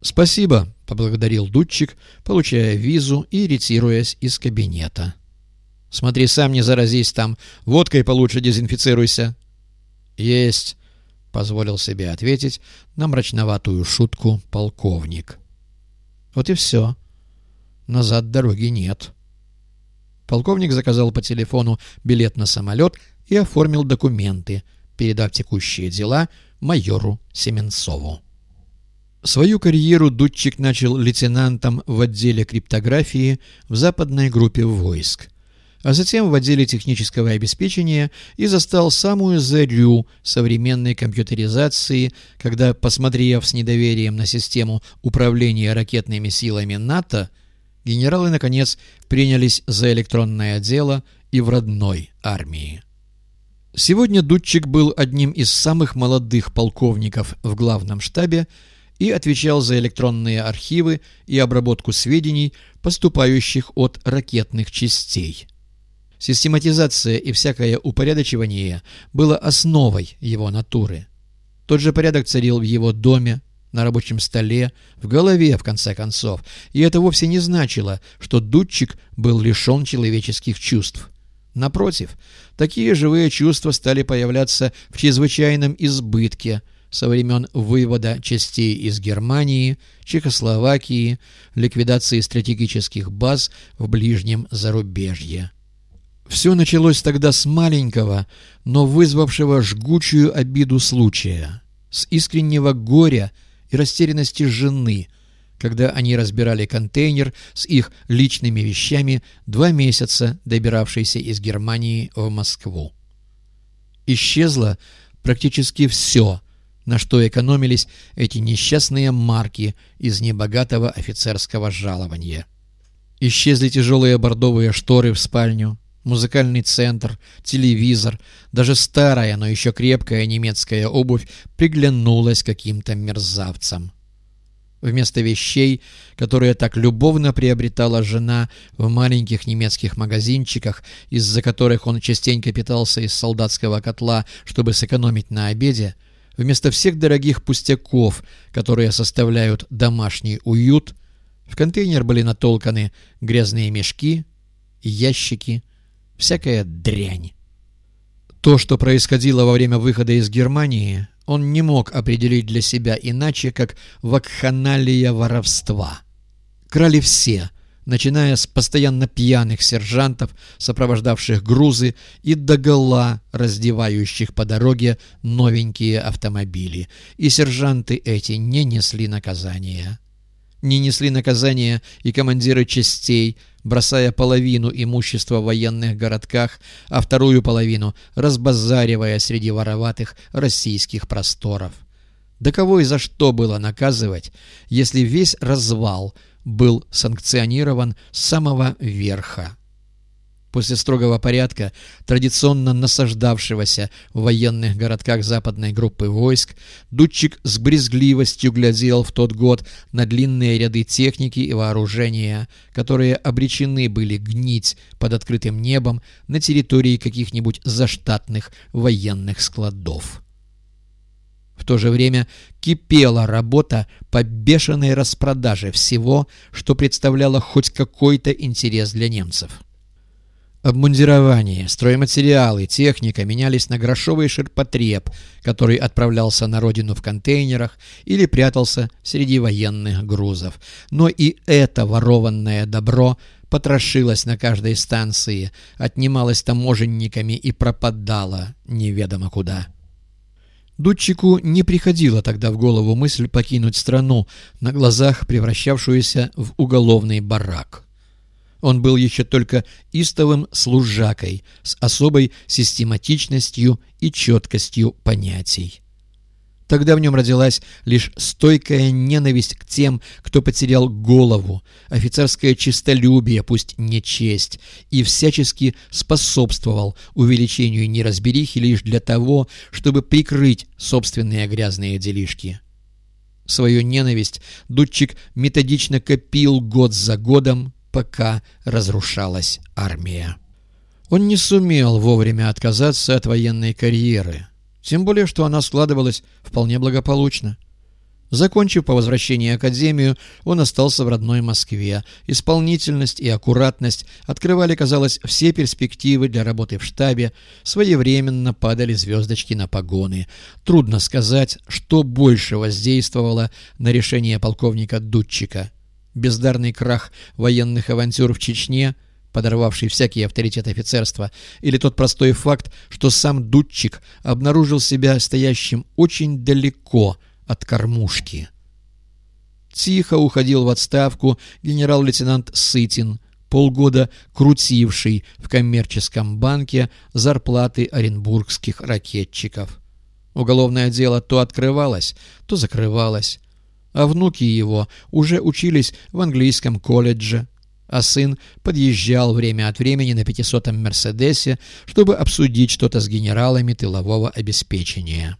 «Спасибо», — поблагодарил Дудчик, получая визу и ретируясь из кабинета. «Смотри, сам не заразись там. Водкой получше дезинфицируйся». «Есть», — позволил себе ответить на мрачноватую шутку полковник. «Вот и все. Назад дороги нет». Полковник заказал по телефону билет на самолет и оформил документы, передав текущие дела майору Семенцову. Свою карьеру Дудчик начал лейтенантом в отделе криптографии в западной группе войск, а затем в отделе технического обеспечения и застал самую зарю современной компьютеризации, когда, посмотрев с недоверием на систему управления ракетными силами НАТО, генералы, наконец, принялись за электронное дело и в родной армии. Сегодня Дудчик был одним из самых молодых полковников в главном штабе, и отвечал за электронные архивы и обработку сведений, поступающих от ракетных частей. Систематизация и всякое упорядочивание было основой его натуры. Тот же порядок царил в его доме, на рабочем столе, в голове, в конце концов, и это вовсе не значило, что Дудчик был лишен человеческих чувств. Напротив, такие живые чувства стали появляться в чрезвычайном избытке – со времен вывода частей из Германии, Чехословакии, ликвидации стратегических баз в ближнем зарубежье. Все началось тогда с маленького, но вызвавшего жгучую обиду случая, с искреннего горя и растерянности жены, когда они разбирали контейнер с их личными вещами, два месяца добиравшийся из Германии в Москву. Исчезло практически все – на что экономились эти несчастные марки из небогатого офицерского жалования. Исчезли тяжелые бордовые шторы в спальню, музыкальный центр, телевизор, даже старая, но еще крепкая немецкая обувь приглянулась каким-то мерзавцам. Вместо вещей, которые так любовно приобретала жена в маленьких немецких магазинчиках, из-за которых он частенько питался из солдатского котла, чтобы сэкономить на обеде, Вместо всех дорогих пустяков, которые составляют домашний уют, в контейнер были натолканы грязные мешки, ящики, всякая дрянь. То, что происходило во время выхода из Германии, он не мог определить для себя иначе, как вакханалия воровства. Крали все, начиная с постоянно пьяных сержантов, сопровождавших грузы, и догола раздевающих по дороге новенькие автомобили. И сержанты эти не несли наказания. Не несли наказания и командиры частей, бросая половину имущества в военных городках, а вторую половину разбазаривая среди вороватых российских просторов. Да кого и за что было наказывать, если весь развал – был санкционирован с самого верха. После строгого порядка, традиционно насаждавшегося в военных городках западной группы войск, Дудчик с брезгливостью глядел в тот год на длинные ряды техники и вооружения, которые обречены были гнить под открытым небом на территории каких-нибудь заштатных военных складов. То же время кипела работа по бешеной распродаже всего, что представляло хоть какой-то интерес для немцев. Обмундирование, стройматериалы, техника менялись на грошовый ширпотреб, который отправлялся на родину в контейнерах или прятался среди военных грузов. Но и это ворованное добро потрошилось на каждой станции, отнималось таможенниками и пропадало неведомо куда. Дудчику не приходила тогда в голову мысль покинуть страну, на глазах превращавшуюся в уголовный барак. Он был еще только истовым служакой с особой систематичностью и четкостью понятий. Тогда в нем родилась лишь стойкая ненависть к тем, кто потерял голову, офицерское честолюбие, пусть не честь, и всячески способствовал увеличению неразберихи лишь для того, чтобы прикрыть собственные грязные делишки. Свою ненависть Дудчик методично копил год за годом, пока разрушалась армия. Он не сумел вовремя отказаться от военной карьеры – тем более, что она складывалась вполне благополучно. Закончив по возвращении академию, он остался в родной Москве. Исполнительность и аккуратность открывали, казалось, все перспективы для работы в штабе, своевременно падали звездочки на погоны. Трудно сказать, что больше воздействовало на решение полковника Дудчика. Бездарный крах военных авантюр в Чечне – подорвавший всякий авторитет офицерства, или тот простой факт, что сам Дудчик обнаружил себя стоящим очень далеко от кормушки. Тихо уходил в отставку генерал-лейтенант Сытин, полгода крутивший в коммерческом банке зарплаты оренбургских ракетчиков. Уголовное дело то открывалось, то закрывалось, а внуки его уже учились в английском колледже, а сын подъезжал время от времени на пятисотом «Мерседесе», чтобы обсудить что-то с генералами тылового обеспечения.